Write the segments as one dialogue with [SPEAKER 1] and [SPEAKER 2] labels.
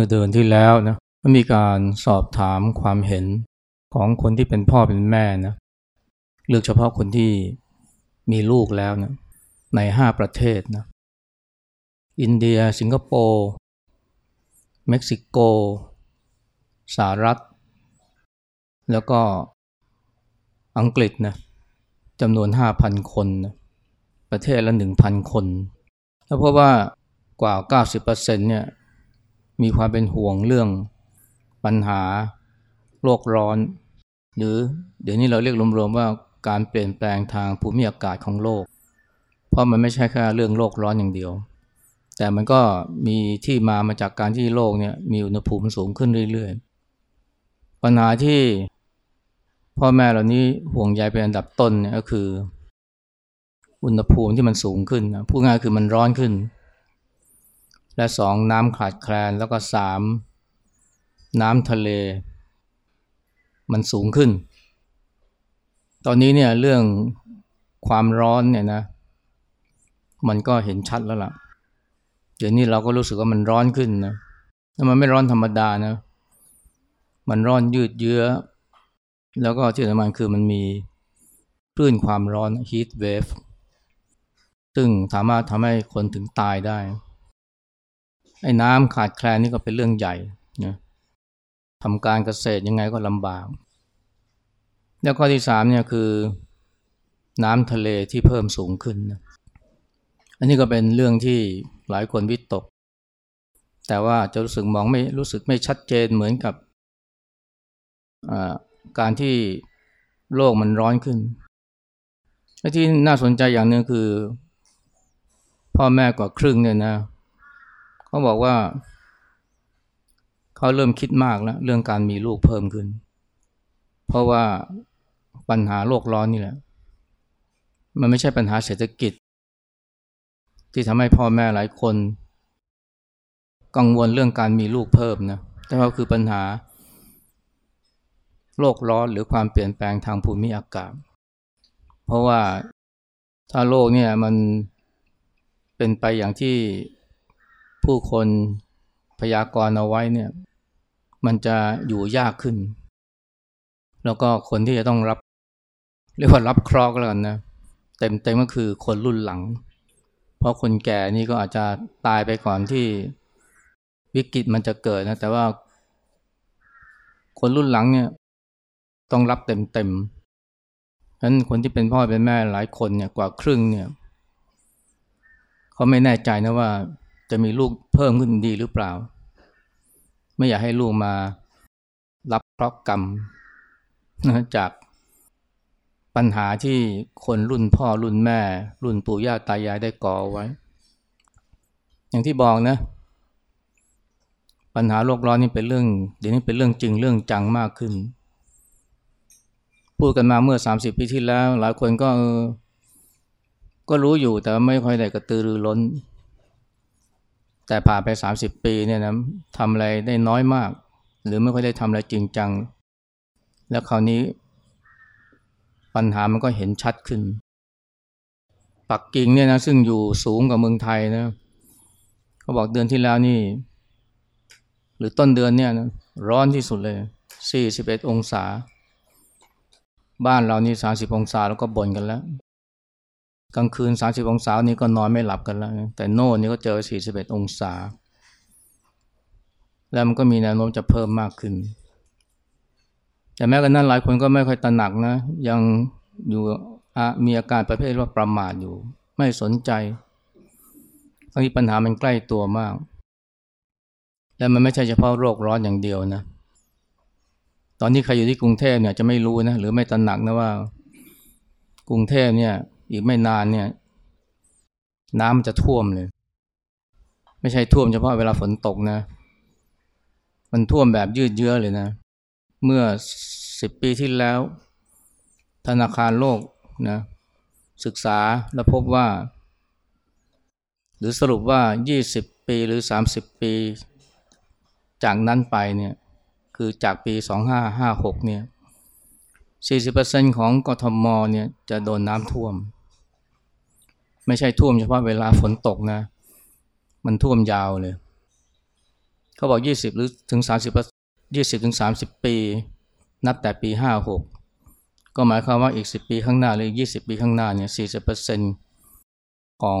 [SPEAKER 1] มื่อเดือนที่แล้วนะมีการสอบถามความเห็นของคนที่เป็นพ่อเป็นแม่นะเลือกเฉพาะคนที่มีลูกแล้วนะในห้าประเทศนะอินเดีย สิงคโปร์เม็กซิโกสหรัฐ แล้วก็อังกฤษนะจำนวน 5,000 คนนะประเทศละ 1,000 คน แล้วเพราะว่ากว่า 90%เนี่ย มีความเป็นห่วงเรื่องปัญหาโลกร้อน หรือเดี๋ยวนี้เราเรียกรวมๆว่าการเปลี่ยนแปลงทางภูมิอากาศของโลก เพราะมันไม่ใช่แค่เรื่องโลกร้อนอย่างเดียว แต่มันก็มีที่มามาจากการที่โลกเนี่ยมีอุณหภูมิสูงขึ้นเรื่อยๆ ปัญหาที่พ่อแม่เหล่านี้ห่วงใยเป็นอันดับต้นเนี่ยก็คือ อุณหภูมิที่มันสูงขึ้นนะพูดง่ายคือมันร้อนขึ้น และสองน้ำขาดแคลนแล้วก็สามน้ำทะเล มันสูงขึ้น ตอนนี้เนี่ยเรื่องความร้อนเนี่ยนะ มันก็เห็นชัดแล้วล่ะ เดี๋ยวนี้เราก็รู้สึกว่ามันร้อนขึ้นนะแล้วมันไม่ร้อนธรรมดานะ มันร้อนยืดเยื้อ แล้วก็ที่สำคัญคือมันมีคลื่นความร้อน heat wave ซึ่งสามารถทำให้คนถึงตายได้ ไอ้น้ำขาดแคลนนี่ก็เป็นเรื่องใหญ่นะทำการเกษตรยังไงก็ลำบาก แล้วข้อที่สามเนี่ยคือ น้ำทะเลที่เพิ่มสูงขึ้นนะอันนี้ก็เป็นเรื่องที่หลายคนวิตก แต่ว่าจะรู้สึกมองไม่รู้สึกไม่ชัดเจนเหมือนกับการที่โลกมันร้อนขึ้น และที่น่าสนใจอย่างหนึ่งคือ พ่อแม่กว่าครึ่งเนี่ยนะ เขาบอกว่า เขาเริ่มคิดมากแล้ว เรื่องการมีลูกเพิ่มขึ้น เพราะว่าปัญหาโลกร้อนนี่แหละ มันไม่ใช่ปัญหาเศรษฐกิจ ที่ทำให้พ่อแม่หลายคน กังวลเรื่องการมีลูกเพิ่มนะแต่ว่าคือปัญหา โลกร้อนหรือความเปลี่ยนแปลงทางภูมิอากาศ เพราะว่าถ้าโลกเนี่ยมันเป็นไปอย่างที่ ผู้คนพยากรณ์เอาไว้เนี่ยมันจะอยู่ยากขึ้น แล้วก็คนที่จะต้องรับ เรียกว่ารับเคราะห์แล้วกันนะเต็มเต็มก็คือคนรุ่นหลัง เพราะคนแก่นี่ก็อาจจะตายไปก่อนที่วิกฤตมันจะเกิดนะ แต่ว่า คนรุ่นหลังเนี่ยต้องรับเต็มเต็มฉะนั้นคนที่เป็นพ่อเป็นแม่หลายคนเนี่ยกว่าครึ่งเนี่ยเขาไม่แน่ใจนะว่า จะมีลูกเพิ่มขึ้นดีหรือเปล่า ไม่อยากให้ลูกมารับเคราะห์กรรมนะจากปัญหาที่คนรุ่นพ่อรุ่นแม่ รุ่นปู่ย่าตายายได้ก่อไว้ อย่างที่บอกนะ ปัญหาโลกร้อนนี่เป็นเรื่อง เดี๋ยวนี้เป็นเรื่องจริงเรื่องจังมากขึ้น พูดกันมาเมื่อสามสิบปีที่แล้ว หลายคนก็ก็รู้อยู่แต่ไม่ค่อยได้กระตือรือร้น แต่ผ่านไปสามสิบปีเนี่ยนะทำอะไรได้น้อยมาก หรือไม่ค่อยได้ทำอะไรจริงจัง แล้วคราวนี้ ปัญหามันก็เห็นชัดขึ้น ปักกิ่งเนี่ยนะซึ่งอยู่สูงกว่าเมืองไทยนะเขาบอกเดือนที่แล้วนี่ หรือต้นเดือนเนี่ยนะร้อนที่สุดเลยสี่สิบเอ็ดองศา บ้านเรานี่สาสิบองศาแล้วก็บ่นกันแล้ว กลางคืน 30 องศานี่ก็นอนไม่หลับกันแล้ว แต่โน่นนี่ก็เจอ 41 องศา แล้วมันก็มีแนวโน้มจะเพิ่มมากขึ้น แต่แม้กระนั้นหลายคนก็ไม่ค่อยตระหนักนะ ยังอยู่มีอาการประเภทว่าประมาทอยู่ ไม่สนใจทั้งที่ปัญหามันใกล้ตัวมาก และมันไม่ใช่เฉพาะโรคร้อนอย่างเดียวนะ ตอนนี้ใครอยู่ที่กรุงเทพเนี่ยจะไม่รู้นะหรือไม่ตระหนักนะว่ากรุงเทพเนี่ย อีกไม่นานเนี่ย น้ำมันจะท่วมเลย ไม่ใช่ท่วมเฉพาะเวลาฝนตกนะ มันท่วมแบบยืดเยื้อเลยนะ เมื่อสิบปีที่แล้ว ธนาคารโลกนะศึกษาและพบว่า หรือสรุปว่า 20 ปีหรือ 30 ปี จากนั้นไปเนี่ยคือจากปี 2556เนี่ย40%ของกทมเนี่ยจะโดนน้ำท่วม ไม่ใช่ท่วมเฉพาะเวลาฝนตกนะ มันท่วมยาวเลย เขาบอก 20 หรือถึง 30 20ถึง30 ปี นับแต่ปี 56 ก็หมายความว่าอีก 10 ปีข้างหน้าหรืออีก20 ปีข้างหน้าเนี่ย40%ของ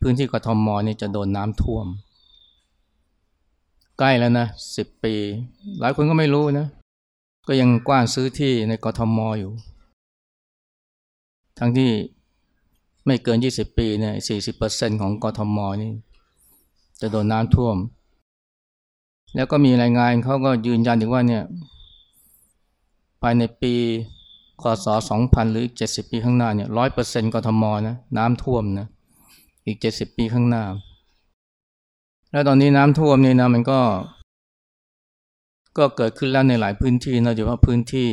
[SPEAKER 1] พื้นที่กทมเนี่ยจะโดนน้ำท่วม ใกล้แล้วนะ10 ปี หลายคนก็ไม่รู้นะ ก็ยังกว้านซื้อที่ในกทมอยู่ ทั้งที่ ไม่เกิน 20 ปีเนี่ย40%ของกทมนี่ จะโดนน้ำท่วม แล้วก็มีรายงานเขาก็ยืนยันถึงว่าเนี่ยภายในปีคศ2000 หรือ70 ปีข้างหน้าเนี่ย100%กทมนะน้ำท่วมนะอีก 70 ปีข้างหน้า แล้วตอนนี้น้ำท่วมนี่นะมันก็ ก็เกิดขึ้นแล้วในหลายพื้นที่นะโดยเฉพาะพื้นที่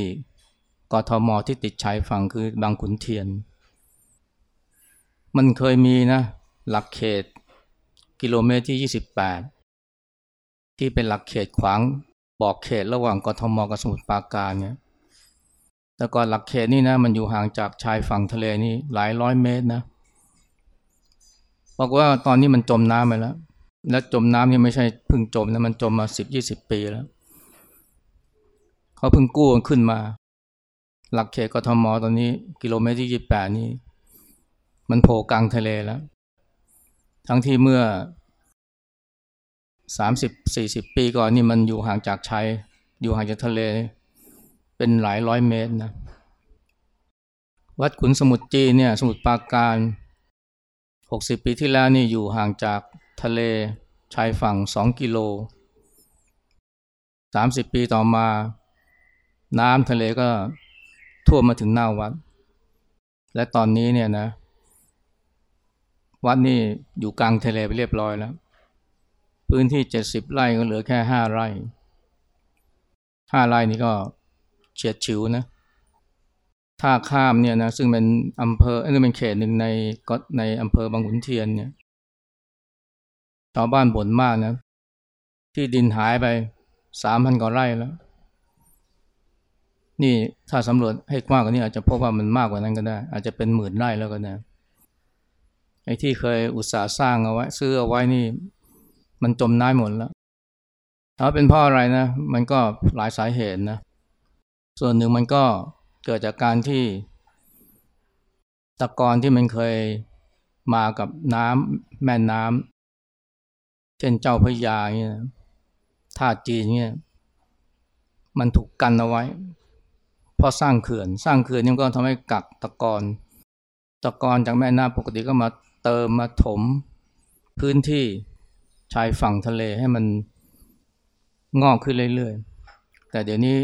[SPEAKER 1] กทมที่ติดชายฝั่งคือบางขุนเทียน มันเคยมีนะ หลักเขต กิโลเมตรที่ 28 ที่เป็นหลักเขตขวางบอกเขตระหว่างกทมกับสมุทรปราการเนี่ยแต่ก่อนหลักเขตนี่นะมันอยู่ห่างจากชายฝั่งทะเลนี่หลายร้อยเมตรนะบอกว่าตอนนี้มันจมน้ำไปแล้ว และจมน้ำนี่ไม่ใช่เพิ่งจมนะมันจมมาสิบยี่สิบปีแล้ว เขาเพิ่งกู้ขึ้นมา หลักเขตกทมตอนนี้ กิโลเมตรที่ยี่แปดนี่ มันโผล่กลางทะเลแล้ว ทั้งที่เมื่อสามสิบสี่สิบปีก่อนนี่มันอยู่ห่างจากชายอยู่ห่างจากทะเลเป็นหลายร้อยเมตรนะ วัดขุนสมุทรจีเนี่ยสมุทรปราการหกสิบปีที่แล้วนี่อยู่ห่างจากทะเลชายฝั่งสองกิโลสามสิบปีต่อมา น้ำทะเลก็ท่วมมาถึงหน้าวัด และตอนนี้เนี่ยนะ วัดนี่อยู่กลางทะเลไปเรียบร้อยแล้ว พื้นที่เจ็ดสิบไร่ก็เหลือแค่ห้าไร่ห้าไร่นี่ก็เฉียดฉิวนะท่าข้ามเนี่ยนะซึ่งเป็นอำเภอนี่เป็นเขตหนึ่งในก็ในอำเภอบางขุนเทียนเนี่ยชาวบ้านบ่นมากนะ ที่ดินหายไปสามพันกว่าไร่แล้ว นี่ถ้าสำรวจให้กว้างกว่านี้อาจจะพบว่ามันมากกว่านั้นก็ได้ อาจจะเป็นหมื่นไร่แล้วก็ได้ ไอ้ที่เคยอุตสาห์สร้างเอาไว้ ซื้อเอาไว้นี่ มันจมน้ำหมดแล้วถ้าเป็นเพราะอะไรนะ มันก็หลายสาเหตุนะ ส่วนหนึ่งมันก็เกิดจากการที่ ตะกอนที่มันเคยมากับน้ำแม่น้ำเช่นเจ้าพระยาเนี่ยท่าจีนเนี่ยมันถูกกันเอาไว้เพราะสร้างเขื่อน สร้างเขื่อนนี่ก็ทำให้กักตะกอนตะกอนจากแม่น้ำปกติก็มา เติมมาถม พื้นที่ชายฝั่งทะเลให้มันงอกขึ้นเรื่อยๆ แต่เดี๋ยวนี้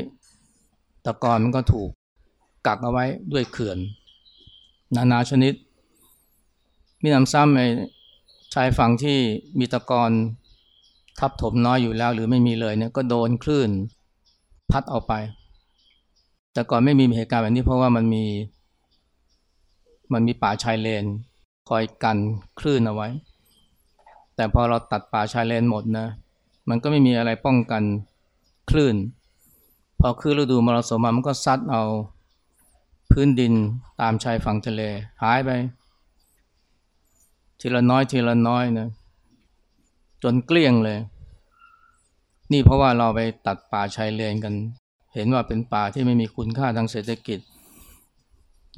[SPEAKER 1] ตะกอนมันก็ถูกกักเอาไว้ด้วยเขื่อน นานาชนิด มีน้ำซ้ำในชายฝั่งที่มีตะกอนทับถมน้อยอยู่แล้วหรือไม่มีเลยเนี่ยก็โดนคลื่นพัดเอาไป แต่ก่อนไม่มีเหตุการณ์แบบนี้เพราะว่ามันมี มันมีป่าชายเลน คอยกันคลื่นเอาไว้ แต่พอเราตัดป่าชายเลนหมดนะ มันก็ไม่มีอะไรป้องกันคลื่น พอคลื่นฤดูมรสุมมันก็ซัดเอาพื้นดินตามชายฝั่งทะเลหายไป ทีละน้อยทีละน้อยนะจนเกลี้ยงเลย นี่เพราะว่าเราไปตัดป่าชายเลนกัน เห็นว่าเป็นป่าที่ไม่มีคุณค่าทางเศรษฐกิจ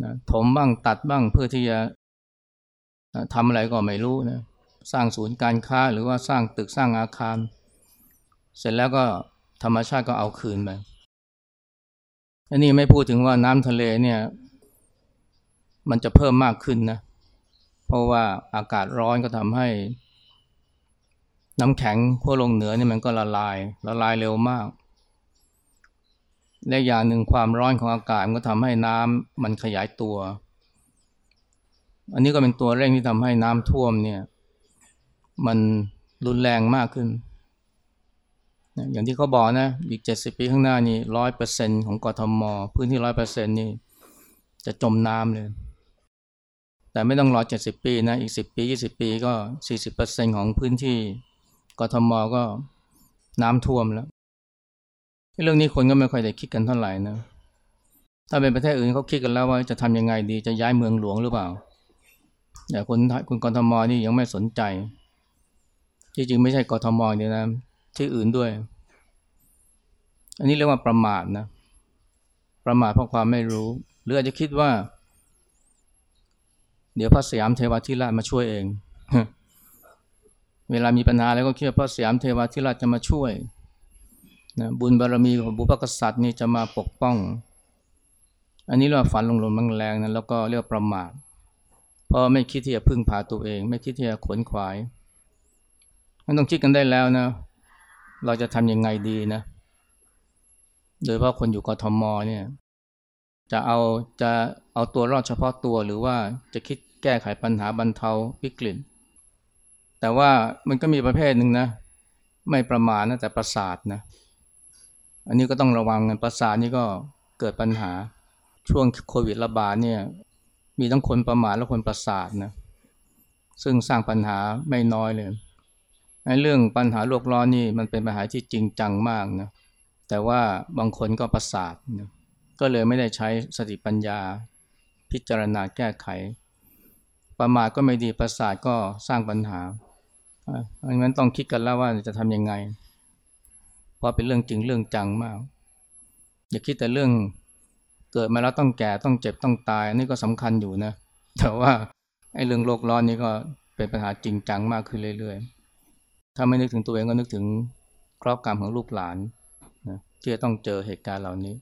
[SPEAKER 1] นะถมบ้างตัดบ้างเพื่อที่จะ ทำอะไรก็ไม่รู้นะสร้างศูนย์การค้าหรือว่าสร้างตึกสร้างอาคาร เสร็จแล้วก็ธรรมชาติก็เอาคืนไปอันนี้ไม่พูดถึงว่าน้ำทะเลเนี่ยมันจะเพิ่มมากขึ้นนะ เพราะว่าอากาศร้อนก็ทำให้ น้ำแข็งขั้วลงเหนือเนี่ยมันก็ละลายละลายเร็วมาก และอย่างหนึ่งความร้อนของอากาศมันก็ทำให้น้ำมันขยายตัว อันนี้ก็เป็นตัวเร่งที่ทำให้น้ำท่วมเนี่ย มันรุนแรงมากขึ้น อย่างที่เขาบอกนะอีกเจ็ดสิบปีข้างหน้านี่ร้อยเปอร์เซ็นของกทม พื้นที่ร้อยเปอร์เซ็นนี่จะจมน้ำเลย แต่ไม่ต้องรอเจ็ดสิบปีนะ อีกสิบปียี่สิบปีก็สี่สิบเปอร์เซ็นของพื้นที่กทมก็น้ำท่วมแล้ว เรื่องนี้คนก็ไม่ค่อยได้คิดกันเท่าไหร่นะ ถ้าเป็นประเทศอื่นเขาคิดกันแล้วว่าจะทำยังไงดีจะย้ายเมืองหลวงหรือเปล่า แต่คนคนกรทมนี่ยังไม่สนใจ จริงๆไม่ใช่กทมเดียวนะ ที่อื่นด้วย อันนี้เรียกว่าประมาทนะ ประมาทเพราะความไม่รู้ หรืออาจจะคิดว่า เดี๋ยวพระสยามเทวาธิราชมาช่วยเอง เวลามีปัญหาแล้วก็คิดว่าพระสยามเทวาธิราชจะมาช่วยนะบุญบารรมีของบุพกษัตริย์นี่จะมาปกป้อง อันนี้เรียกว่าฝันลงๆแรงๆนะแล้วก็เรียกประมาท เพราะไม่คิดที่จะพึ่งพาตัวเอง ไม่คิดที่จะขวนขวาย มันต้องคิดกันได้แล้วนะ เราจะทำยังไงดีนะ โดยเฉพาะคนอยู่กทมเนี่ย จะเอาจะเอาตัวรอดเฉพาะตัวหรือว่าจะคิดแก้ไขปัญหาบรรเทาวิกฤต แต่ว่ามันก็มีประเภทหนึ่งนะ ไม่ประมาทนะแต่ประสาทนะ อันนี้ก็ต้องระวังกันประสาทนี่ก็เกิดปัญหาช่วงโควิดระบาดเนี่ย มีทั้งคนประมาทและคนประสาทนะซึ่งสร้างปัญหาไม่น้อยเลยในเรื่องปัญหาโลกร้อนนี่มันเป็นปัญหาที่จริงจังมากนะแต่ว่าบางคนก็ประสาทนะก็เลยไม่ได้ใช้สติปัญญา พิจารณาแก้ไข ประมาทก็ไม่ดีประสาทก็สร้างปัญหาอันนั้นต้องคิดกันแล้วว่าจะทำยังไง เพราะเป็นเรื่องจริงเรื่องจังมาก อย่าคิดแต่เรื่อง เกิดมาแล้วต้องแก่ต้องเจ็บต้องตายอันนี้ก็สำคัญอยู่นะ แต่ว่าไอ้เรื่องโลกร้อนนี่ก็เป็นปัญหาจริงจังมากขึ้นเรื่อยๆ ถ้าไม่นึกถึงตัวเองก็นึกถึงครอบกรรมของลูกหลานนะที่จะต้องเจอเหตุการณ์เหล่านี้